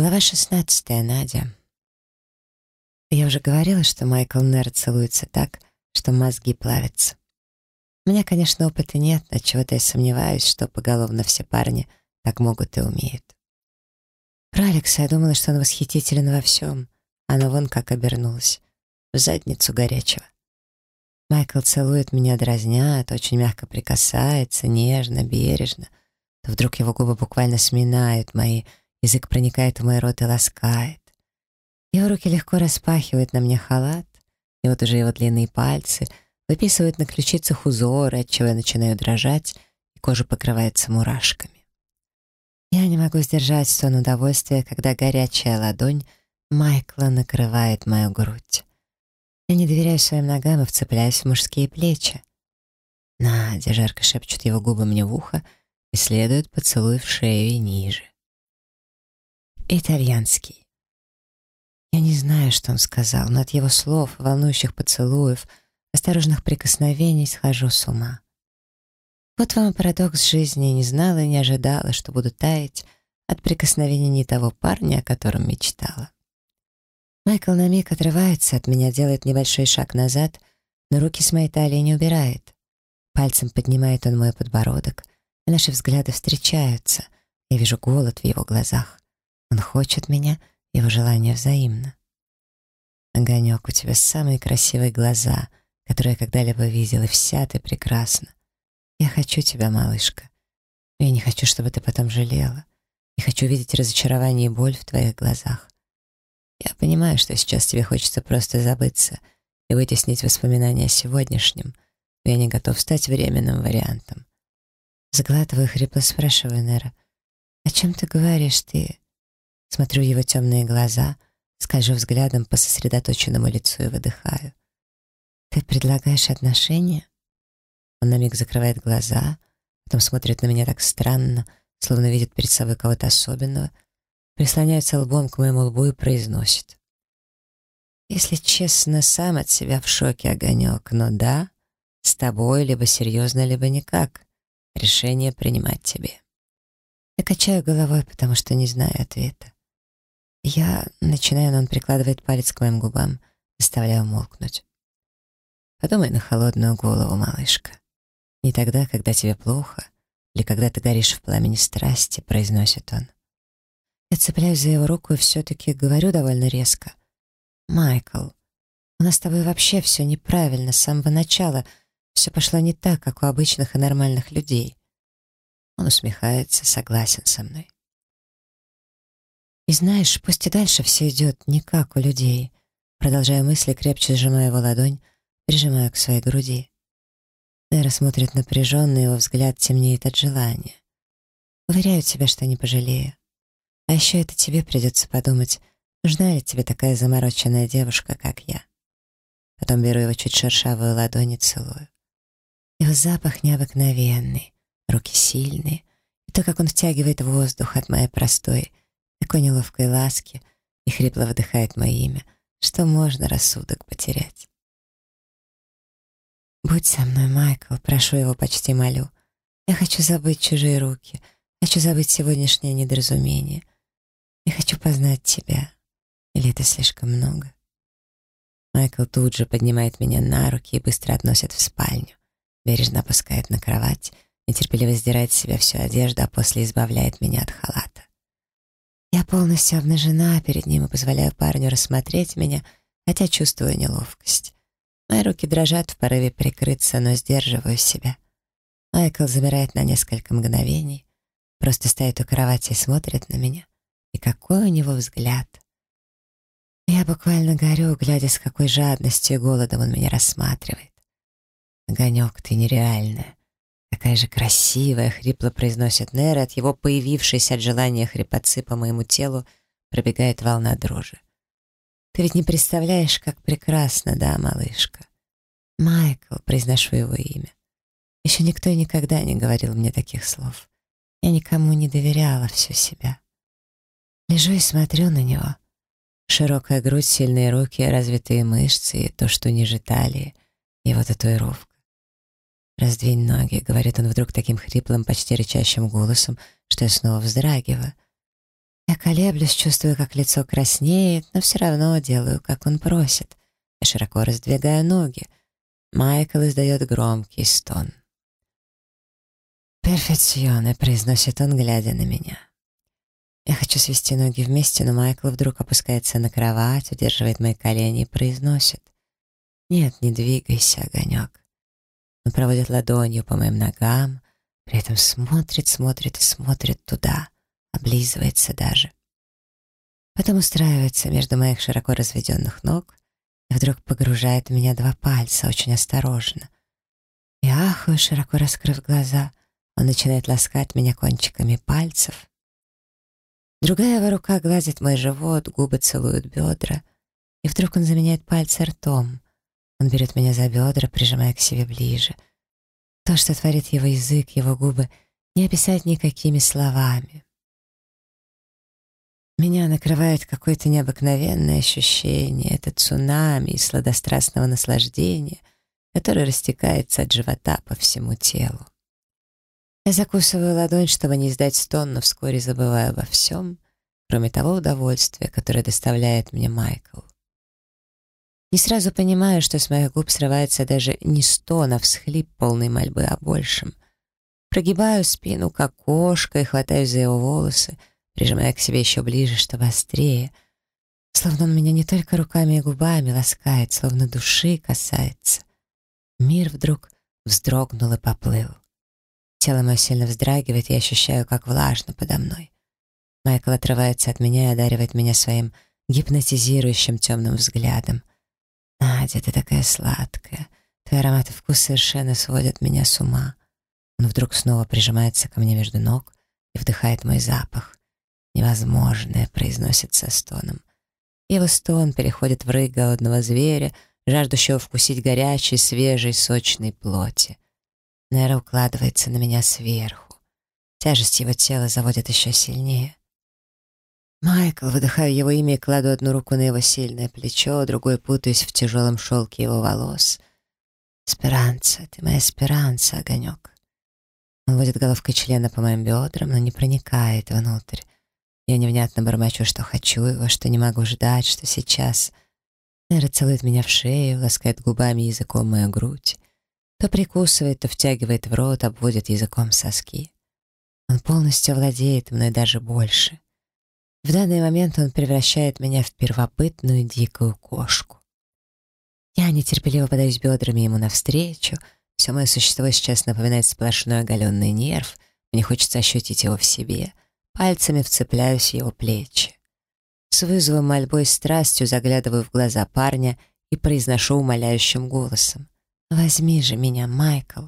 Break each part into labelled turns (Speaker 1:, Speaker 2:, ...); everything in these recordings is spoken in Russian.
Speaker 1: Глава 16. Надя. Я уже говорила, что Майкл Нер целуется так, что мозги плавятся. У меня, конечно, опыта нет, но чего-то я сомневаюсь, что поголовно все парни так могут и умеют. Про Алекса я думала, что он восхитителен во всем. Оно вон как обернулось. В задницу горячего. Майкл целует меня дразня, то очень мягко прикасается, нежно, бережно. То вдруг его губы буквально сминают мои, Язык проникает в мой рот и ласкает. Его руки легко распахивают на мне халат, и вот уже его длинные пальцы выписывают на ключицах узоры, отчего я начинаю дрожать, и кожа покрывается мурашками. Я не могу сдержать стон удовольствия, когда горячая ладонь Майкла накрывает мою грудь. Я не доверяю своим ногам и вцепляюсь в мужские плечи. Надя жарко шепчет его губы мне в ухо и следует поцелуй в шею и ниже итальянский. Я не знаю, что он сказал, но от его слов, волнующих поцелуев, осторожных прикосновений схожу с ума. Вот вам парадокс жизни, не знала и не ожидала, что буду таять от прикосновения не того парня, о котором мечтала. Майкл на миг отрывается от меня, делает небольшой шаг назад, но руки с моей талии не убирает. Пальцем поднимает он мой подбородок, и наши взгляды встречаются. Я вижу голод в его глазах. Он хочет меня, его желание взаимно. Огонек, у тебя самые красивые глаза, которые я когда-либо видела, вся ты прекрасна. Я хочу тебя, малышка. Но я не хочу, чтобы ты потом жалела. Не хочу видеть разочарование и боль в твоих глазах. Я понимаю, что сейчас тебе хочется просто забыться и вытеснить воспоминания о сегодняшнем, но я не готов стать временным вариантом. Заглатываю хрипло спрашиваю Нера, «О чем ты говоришь? Ты...» Смотрю его темные глаза, скольжу взглядом по сосредоточенному лицу и выдыхаю. «Ты предлагаешь отношения?» Он на миг закрывает глаза, потом смотрит на меня так странно, словно видит перед собой кого-то особенного, прислоняется лбом к моему лбу и произносит. «Если честно, сам от себя в шоке, Огонек, но да, с тобой либо серьезно, либо никак. Решение принимать тебе». Я качаю головой, потому что не знаю ответа. Я начинаю, но он прикладывает палец к моим губам, заставляя умолкнуть. Подумай на холодную голову, малышка. Не тогда, когда тебе плохо, или когда ты горишь в пламени страсти, произносит он. Я цепляюсь за его руку и все-таки говорю довольно резко. «Майкл, у нас с тобой вообще все неправильно с самого начала. Все пошло не так, как у обычных и нормальных людей». Он усмехается, согласен со мной. И знаешь, пусть и дальше все идет не как у людей. Продолжая мысли, крепче сжимая его ладонь, прижимая к своей груди. Нера смотрит напряженно, его взгляд темнеет от желания. Уверяю тебя, что не пожалею. А еще это тебе придется подумать, нужна ли тебе такая замороченная девушка, как я. Потом беру его чуть шершавую ладонь и целую. Его запах необыкновенный, руки сильные, и то, как он втягивает воздух от моей простой, такой неловкой ласки и хрипло выдыхает мое имя, что можно рассудок потерять. «Будь со мной, Майкл, прошу его, почти молю. Я хочу забыть чужие руки, хочу забыть сегодняшнее недоразумение. Я хочу познать тебя. Или это слишком много?» Майкл тут же поднимает меня на руки и быстро относит в спальню. Бережно опускает на кровать, нетерпеливо сдирает с себя всю одежду, а после избавляет меня от халата. Я полностью обнажена перед ним и позволяю парню рассмотреть меня, хотя чувствую неловкость. Мои руки дрожат в порыве прикрыться, но сдерживаю себя. Майкл замирает на несколько мгновений, просто стоит у кровати и смотрит на меня. И какой у него взгляд. Я буквально горю, глядя, с какой жадностью и голодом он меня рассматривает. Огонек, ты нереальная. «Какая же красивая!» — хрипло произносит Нер, от его появившейся от желания хрипотцы по моему телу пробегает волна дрожи. «Ты ведь не представляешь, как прекрасно, да, малышка?» «Майкл», — произношу его имя. Еще никто и никогда не говорил мне таких слов. Я никому не доверяла всю себя. Лежу и смотрю на него. Широкая грудь, сильные руки, развитые мышцы и то, что ниже талии, его татуировка. «Раздвинь ноги», — говорит он вдруг таким хриплым, почти рычащим голосом, что я снова вздрагиваю. Я колеблюсь, чувствую, как лицо краснеет, но все равно делаю, как он просит. Я широко раздвигаю ноги. Майкл издает громкий стон. «Перфекционе», — произносит он, глядя на меня. Я хочу свести ноги вместе, но Майкл вдруг опускается на кровать, удерживает мои колени и произносит. «Нет, не двигайся, огонек». Он проводит ладонью по моим ногам, при этом смотрит, смотрит и смотрит туда, облизывается даже. Потом устраивается между моих широко разведенных ног и вдруг погружает в меня два пальца, очень осторожно. Я ахаю, широко раскрыв глаза. Он начинает ласкать меня кончиками пальцев. Другая его рука гладит мой живот, губы целуют бедра. И вдруг он заменяет пальцы ртом. Он берет меня за бедра, прижимая к себе ближе. То, что творит его язык, его губы, не описать никакими словами. Меня накрывает какое-то необыкновенное ощущение, это цунами из сладострастного наслаждения, которое растекается от живота по всему телу. Я закусываю ладонь, чтобы не издать стон, но вскоре забываю обо всем, кроме того удовольствия, которое доставляет мне Майкл. Не сразу понимаю, что с моих губ срывается даже не стон, а всхлип полной мольбы о большем. Прогибаю спину, как кошка, и хватаюсь за его волосы, прижимая к себе еще ближе, чтобы острее. Словно он меня не только руками и губами ласкает, словно души касается. Мир вдруг вздрогнул и поплыл. Тело мое сильно вздрагивает, я ощущаю, как влажно подо мной. Майкл отрывается от меня и одаривает меня своим гипнотизирующим темным взглядом. «Надя, ты такая сладкая. Твой аромат и вкус совершенно сводят меня с ума». Он вдруг снова прижимается ко мне между ног и вдыхает мой запах. «Невозможное», — произносит со стоном. Его стон переходит в рык голодного зверя, жаждущего вкусить горячей, свежей, сочной плоти. Нера укладывается на меня сверху. Тяжесть его тела заводит еще сильнее. Майкл, выдыхаю его имя и кладу одну руку на его сильное плечо, другой путаюсь в тяжелом шелке его волос. «Эсперанца, ты моя эсперанца, огонек». Он водит головкой члена по моим бедрам, но не проникает внутрь. Я невнятно бормочу, что хочу его, что не могу ждать, что сейчас. Нера целует меня в шею, ласкает губами языком мою грудь. То прикусывает, то втягивает в рот, обводит языком соски. Он полностью владеет мной даже больше. В данный момент он превращает меня в первобытную дикую кошку. Я нетерпеливо подаюсь бедрами ему навстречу. Все мое существо сейчас напоминает сплошной оголенный нерв. Мне хочется ощутить его в себе. Пальцами вцепляюсь в его плечи. С вызовом, мольбой страстью заглядываю в глаза парня и произношу умоляющим голосом. «Возьми же меня, Майкл!»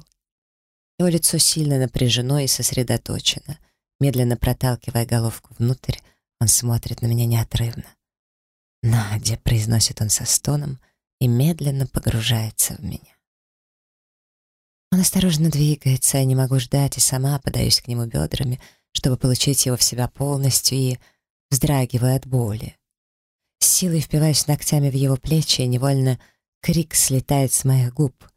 Speaker 1: Его лицо сильно напряжено и сосредоточено. Медленно проталкивая головку внутрь, он смотрит на меня неотрывно. «Надя!» — произносит он со стоном и медленно погружается в меня. Он осторожно двигается, я не могу ждать и сама подаюсь к нему бедрами, чтобы получить его в себя полностью и вздрагиваю от боли. С силой впиваюсь ногтями в его плечи и невольно крик слетает с моих губ.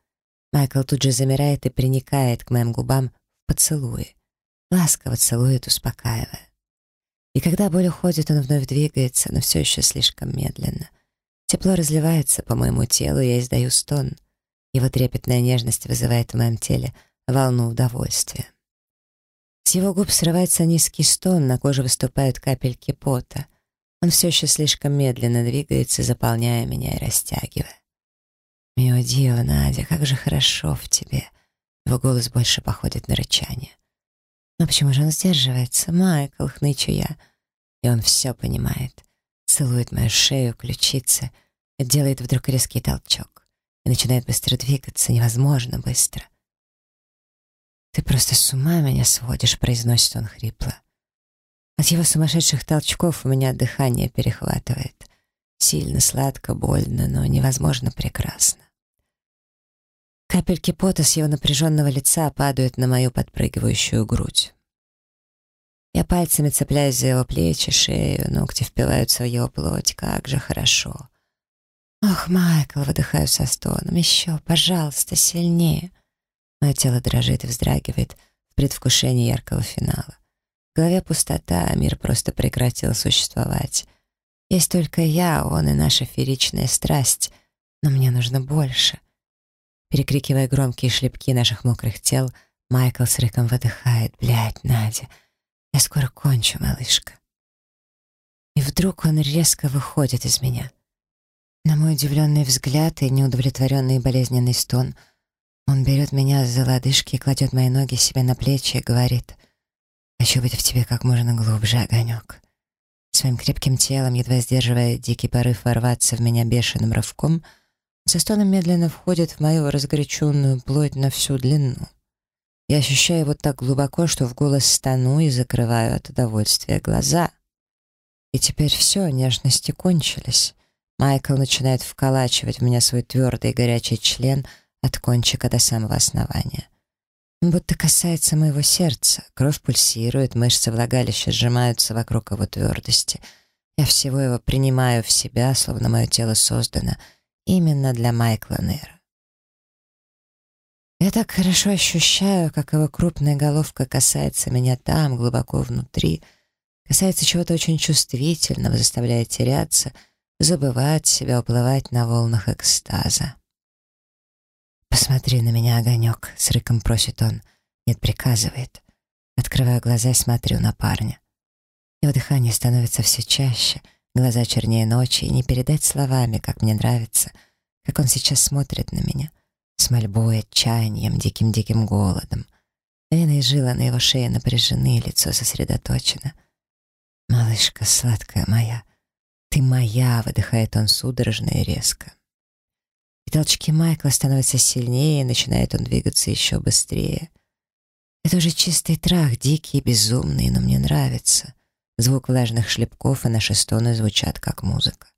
Speaker 1: Майкл тут же замирает и приникает к моим губам в поцелуе. Ласково целует, успокаивая. И когда боль уходит, он вновь двигается, но все еще слишком медленно. Тепло разливается по моему телу, и я издаю стон. Его трепетная нежность вызывает в моем теле волну удовольствия. С его губ срывается низкий стон, на коже выступают капельки пота. Он все еще слишком медленно двигается, заполняя меня и растягивая. «Мио Дио, Надя, как же хорошо в тебе!» Его голос больше походит на рычание. «Но почему же он сдерживается? Майкл, хнычу я!» И он все понимает. Целует мою шею, ключицы, делает вдруг резкий толчок. И начинает быстро двигаться, невозможно быстро. «Ты просто с ума меня сводишь», — произносит он хрипло. От его сумасшедших толчков у меня дыхание перехватывает. Сильно, сладко, больно, но невозможно прекрасно. Капельки пота с его напряженного лица падают на мою подпрыгивающую грудь. Я пальцами цепляюсь за его плечи, шею, ногти впиваются в его плоть. Как же хорошо. «Ох, Майкл!» — выдыхаю со стоном. «Еще, пожалуйста, сильнее!» Мое тело дрожит и вздрагивает в предвкушении яркого финала. В голове пустота, а мир просто прекратил существовать. Есть только я, он и наша феричная страсть, но мне нужно больше. Перекрикивая громкие шлепки наших мокрых тел, Майкл с рыком выдыхает. «Блядь, Надя, я скоро кончу, малышка». И вдруг он резко выходит из меня. На мой удивленный взгляд и неудовлетворенный болезненный стон он берет меня за лодыжки и кладет мои ноги себе на плечи и говорит «Хочу быть в тебе как можно глубже, огонек». Своим крепким телом, едва сдерживая дикий порыв ворваться в меня бешеным рывком, со стоном медленно входит в мою разгоряченную плоть на всю длину. Я ощущаю его так глубоко, что в голос стану и закрываю от удовольствия глаза. И теперь все, нежности кончились. Майкл начинает вколачивать в меня свой твердый и горячий член от кончика до самого основания. Будто касается моего сердца, кровь пульсирует, мышцы влагалища сжимаются вокруг его твердости. Я всего его принимаю в себя, словно мое тело создано именно для Майкла Нейра. Я так хорошо ощущаю, как его крупная головка касается меня там, глубоко внутри, касается чего-то очень чувствительного, заставляет теряться, забывать себя, уплывать на волнах экстаза. «Посмотри на меня, огонек», — с рыком просит он. Нет, приказывает. Открываю глаза и смотрю на парня. Его дыхание становится все чаще, глаза чернее ночи, и не передать словами, как мне нравится, как он сейчас смотрит на меня, с мольбой, отчаянием, диким-диким голодом. Вены и жила на его шее напряжены, лицо сосредоточено. «Малышка сладкая моя, ты моя!» — выдыхает он судорожно и резко. И толчки Майкла становятся сильнее, и начинает он двигаться еще быстрее. Это уже чистый трах, дикий, безумный, но мне нравится. Звук влажных шлепков и наши стоны звучат как музыка.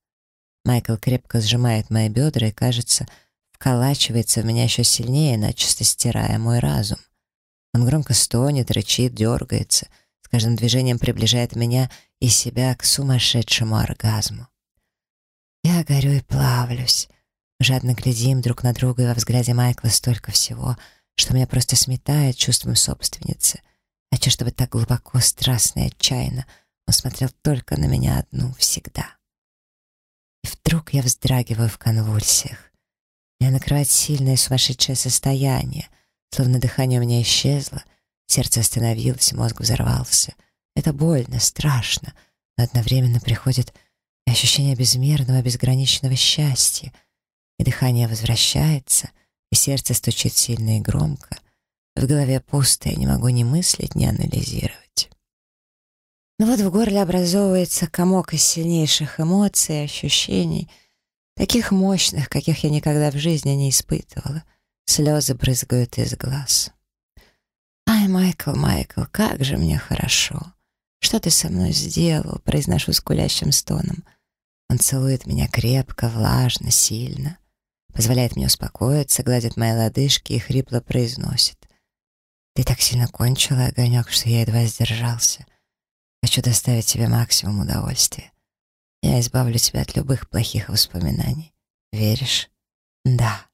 Speaker 1: Майкл крепко сжимает мои бедра и, кажется, вколачивается в меня еще сильнее, начисто стирая мой разум. Он громко стонет, рычит, дергается, с каждым движением приближает меня и себя к сумасшедшему оргазму. Я горю и плавлюсь. Жадно глядим друг на друга, и во взгляде Майкла столько всего, что меня просто сметает чувством собственницы. Хочу, чтобы так глубоко, страстно и отчаянно он смотрел только на меня одну всегда. И вдруг я вздрагиваю в конвульсиях. Меня накрывает сильное сумасшедшее состояние, словно дыхание у меня исчезло, сердце остановилось, мозг взорвался. Это больно, страшно, но одновременно приходит ощущение безмерного, безграничного счастья — и дыхание возвращается, и сердце стучит сильно и громко. В голове пусто, я не могу ни мыслить, ни анализировать. Но вот в горле образовывается комок из сильнейших эмоций и ощущений, таких мощных, каких я никогда в жизни не испытывала. Слезы брызгают из глаз. «Ай, Майкл, Майкл, как же мне хорошо! Что ты со мной сделал?» — произношу скулящим стоном. Он целует меня крепко, влажно, сильно позволяет мне успокоиться, гладит мои лодыжки и хрипло произносит. «Ты так сильно кончила, огонек, что я едва сдержался. Хочу доставить тебе максимум удовольствия. Я избавлю тебя от любых плохих воспоминаний. Веришь?» «Да».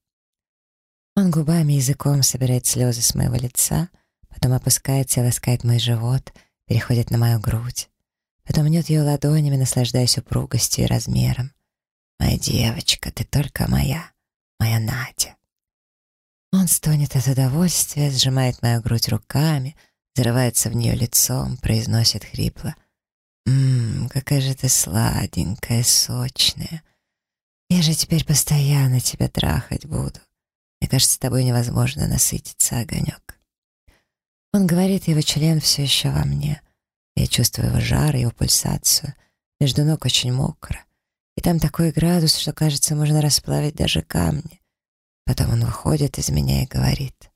Speaker 1: Он губами и языком собирает слезы с моего лица, потом опускается и ласкает мой живот, переходит на мою грудь. Потом мнет ее ладонями, наслаждаясь упругостью и размером. «Моя девочка, ты только моя моя Надя. Он стонет от удовольствия, сжимает мою грудь руками, зарывается в нее лицом, произносит хрипло. «Ммм, какая же ты сладенькая, сочная. Я же теперь постоянно тебя трахать буду. Мне кажется, с тобой невозможно насытиться, огонек». Он говорит, его член все еще во мне. Я чувствую его жар, его пульсацию. Между ног очень мокро. И там такой градус, что, кажется, можно расплавить даже камни. Потом он выходит из меня и говорит,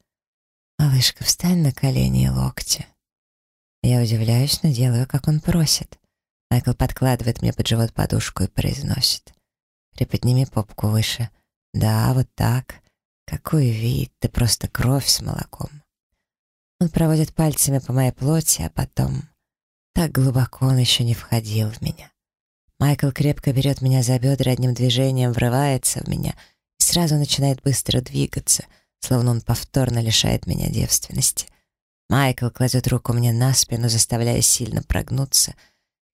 Speaker 1: «Малышка, встань на колени и локти». Я удивляюсь, но делаю, как он просит. Майкл подкладывает мне под живот подушку и произносит, «Приподними попку выше». «Да, вот так. Какой вид, ты просто кровь с молоком». Он проводит пальцами по моей плоти, а потом... Так глубоко он еще не входил в меня. Майкл крепко берет меня за бедра, одним движением врывается в меня и сразу начинает быстро двигаться, словно он повторно лишает меня девственности. Майкл кладет руку мне на спину, заставляя сильно прогнуться.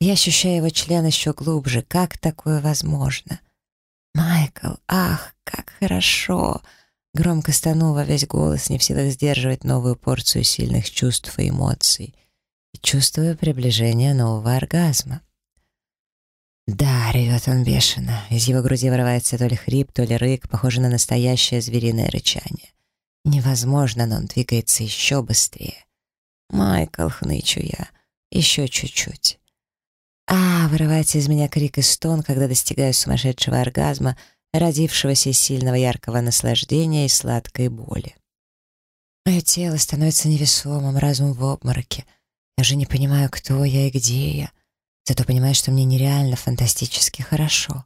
Speaker 1: Я ощущаю его член еще глубже. Как такое возможно? «Майкл, ах, как хорошо!» Громко стану во весь голос, не в силах сдерживать новую порцию сильных чувств и эмоций. И чувствую приближение нового оргазма. Да, ревет он бешено. Из его груди вырывается то ли хрип, то ли рык, похоже на настоящее звериное рычание. Невозможно, но он двигается еще быстрее. «Майкл», — хнычу я, — «еще чуть-чуть». А, вырывается из меня крик и стон, когда достигаю сумасшедшего оргазма, родившегося из сильного яркого наслаждения и сладкой боли. Мое тело становится невесомым, разум в обмороке. Я уже не понимаю, кто я и где я. Зато понимаю, что мне нереально фантастически хорошо.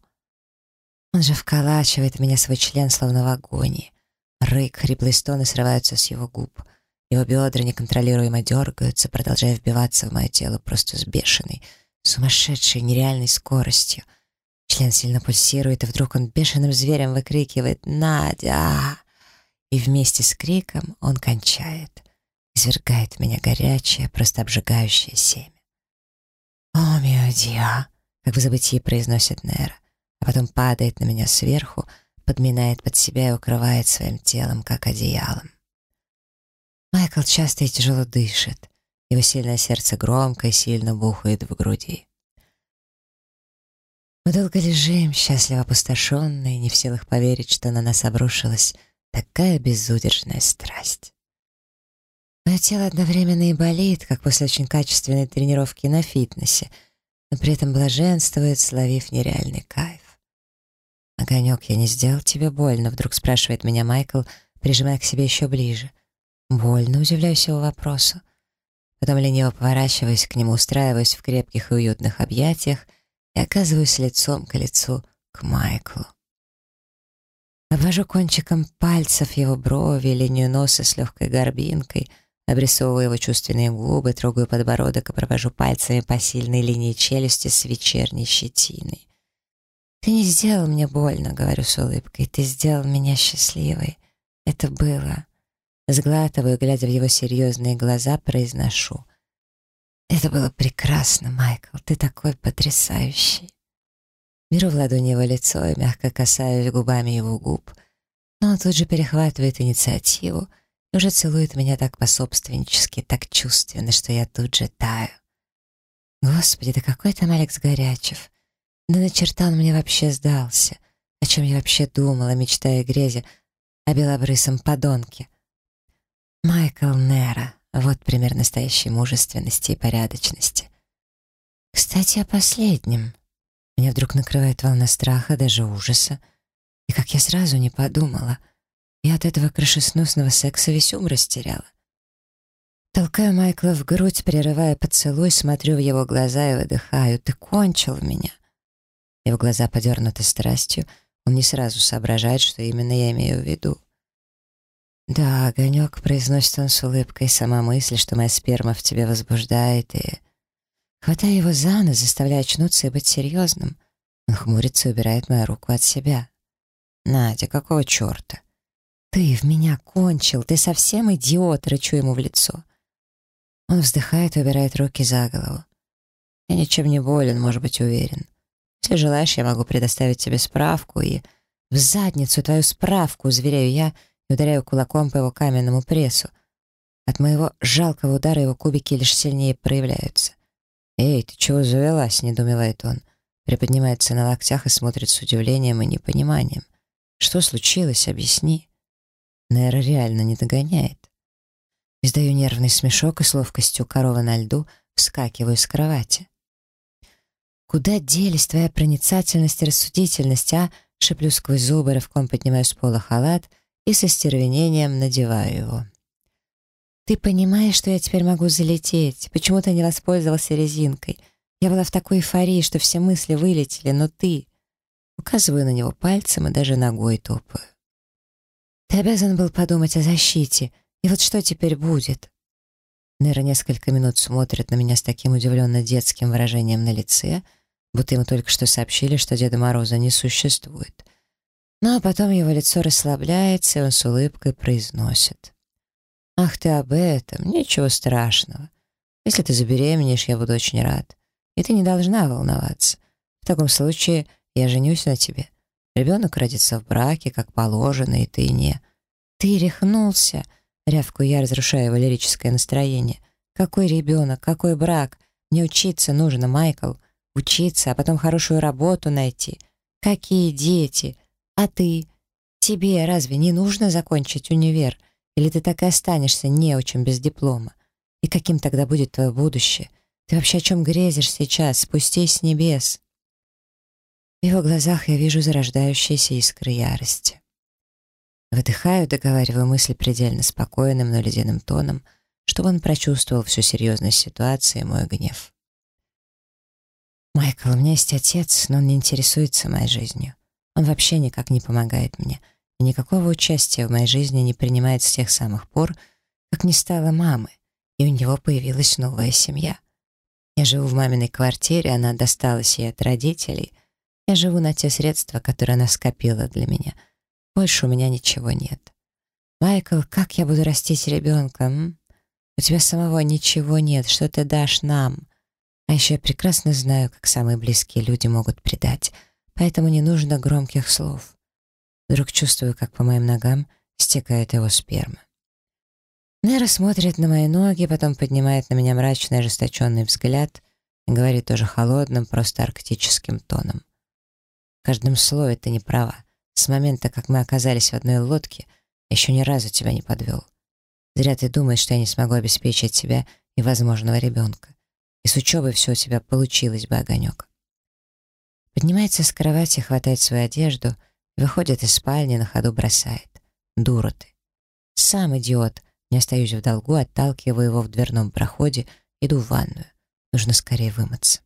Speaker 1: Он же вколачивает меня свой член, словно в агонии. Рык, хриплые стоны срываются с его губ. Его бедра неконтролируемо дергаются, продолжая вбиваться в мое тело просто с бешеной, сумасшедшей, нереальной скоростью. Член сильно пульсирует, и вдруг он бешеным зверем выкрикивает «Надя!» И вместе с криком он кончает, извергает в меня горячее, просто обжигающее семя. «О, мио диа!» — как в забытии произносит Нера, а потом падает на меня сверху, подминает под себя и укрывает своим телом, как одеялом. Майкл часто и тяжело дышит. Его сильное сердце громко и сильно бухает в груди. Мы долго лежим, счастливо опустошенные, не в силах поверить, что на нас обрушилась такая безудержная страсть. Мое тело одновременно и болит, как после очень качественной тренировки на фитнесе, но при этом блаженствует, словив нереальный кайф. «Огонек, я не сделал тебе больно?» — вдруг спрашивает меня Майкл, прижимая к себе еще ближе. «Больно?» — удивляюсь его вопросу. Потом лениво поворачиваюсь к нему, устраиваюсь в крепких и уютных объятиях и оказываюсь лицом к лицу к Майклу. Обвожу кончиком пальцев его брови, линию носа с легкой горбинкой, обрисовываю его чувственные губы, трогаю подбородок и провожу пальцами по сильной линии челюсти с вечерней щетиной. «Ты не сделал мне больно», — говорю с улыбкой. «Ты сделал меня счастливой. Это было...» Сглатываю, глядя в его серьезные глаза, произношу. «Это было прекрасно, Майкл. Ты такой потрясающий». Беру в ладони его лицо и мягко касаюсь губами его губ, но он тут же перехватывает инициативу и уже целует меня так пособственнически, так чувственно, что я тут же таю. Господи, да какой там Алекс Горячев! Да на черта он мне вообще сдался. О чем я вообще думала, мечтая о грязи, о белобрысом подонке. Майкл Нера. Вот пример настоящей мужественности и порядочности. Кстати, о последнем. Меня вдруг накрывает волна страха, даже ужаса. И как я сразу не подумала, я от этого крышесносного секса весь ум растеряла. Толкаю Майкла в грудь, прерывая поцелуй, смотрю в его глаза и выдыхаю. «Ты кончил меня!» Его глаза подернуты страстью, он не сразу соображает, что именно я имею в виду. «Да, огонек», — произносит он с улыбкой, сама мысль, что моя сперма в тебе возбуждает, и... Хватая его за нос, заставляя очнуться и быть серьезным, он хмурится и убирает мою руку от себя. «Надя, какого черта?» «Ты в меня кончил, ты совсем идиот!» — рычу ему в лицо. Он вздыхает и убирает руки за голову. «Я ничем не болен, может быть, уверен. Если желаешь, я могу предоставить тебе справку и... В задницу твою справку, зверяю я и ударяю кулаком по его каменному прессу. От моего жалкого удара его кубики лишь сильнее проявляются. «Эй, ты чего завелась?» — недоумевает он. Приподнимается на локтях и смотрит с удивлением и непониманием. «Что случилось? Объясни». Нейра реально не догоняет. Издаю нервный смешок и с ловкостью коровы на льду вскакиваю с кровати. «Куда делись твоя проницательность и рассудительность, а?» Шеплю сквозь зубы, рывком поднимаю с пола халат и со стервенением надеваю его. «Ты понимаешь, что я теперь могу залететь? Почему ты не воспользовался резинкой? Я была в такой эйфории, что все мысли вылетели, но ты...» Указываю на него пальцем и даже ногой топаю. «Ты обязан был подумать о защите. И вот что теперь будет?» Нера несколько минут смотрит на меня с таким удивленно детским выражением на лице — будто ему только что сообщили, что Деда Мороза не существует. Ну а потом его лицо расслабляется, и он с улыбкой произносит. «Ах ты об этом, ничего страшного. Если ты забеременеешь, я буду очень рад. И ты не должна волноваться. В таком случае я женюсь на тебе. Ребенок родится в браке, как положено, и ты не...» «Ты рехнулся!» — рявку я разрушаю его лирическое настроение. «Какой ребенок? Какой брак? Мне учиться нужно, Майкл. Учиться, а потом хорошую работу найти. Какие дети? А ты? Тебе разве не нужно закончить универ?» Или ты так и останешься не очень без диплома? И каким тогда будет твое будущее? Ты вообще о чем грезишь сейчас? Спустись с небес!» В его глазах я вижу зарождающиеся искры ярости. Выдыхаю, договариваю мысли предельно спокойным, но ледяным тоном, чтобы он прочувствовал всю серьезность ситуации и мой гнев. «Майкл, у меня есть отец, но он не интересуется моей жизнью. Он вообще никак не помогает мне — и никакого участия в моей жизни не принимает с тех самых пор, как не стало мамы, и у него появилась новая семья. Я живу в маминой квартире, она досталась ей от родителей. Я живу на те средства, которые она скопила для меня. Больше у меня ничего нет. Майкл, как я буду растить ребенка? М? У тебя самого ничего нет, что ты дашь нам? А еще я прекрасно знаю, как самые близкие люди могут предать, поэтому не нужно громких слов. Вдруг чувствую, как по моим ногам стекает его сперма. Нера смотрит на мои ноги, потом поднимает на меня мрачный ожесточенный взгляд и говорит тоже холодным, просто арктическим тоном. Каждом слове ты не права. С момента, как мы оказались в одной лодке, я еще ни разу тебя не подвел. Зря ты думаешь, что я не смогу обеспечить тебя и возможного ребенка. И с учебой все у тебя получилось бы, огонек. Поднимается с кровати, хватает свою одежду — Выходит из спальни, на ходу бросает. Дура ты. Сам идиот. Не остаюсь в долгу, отталкиваю его в дверном проходе, иду в ванную. Нужно скорее вымыться.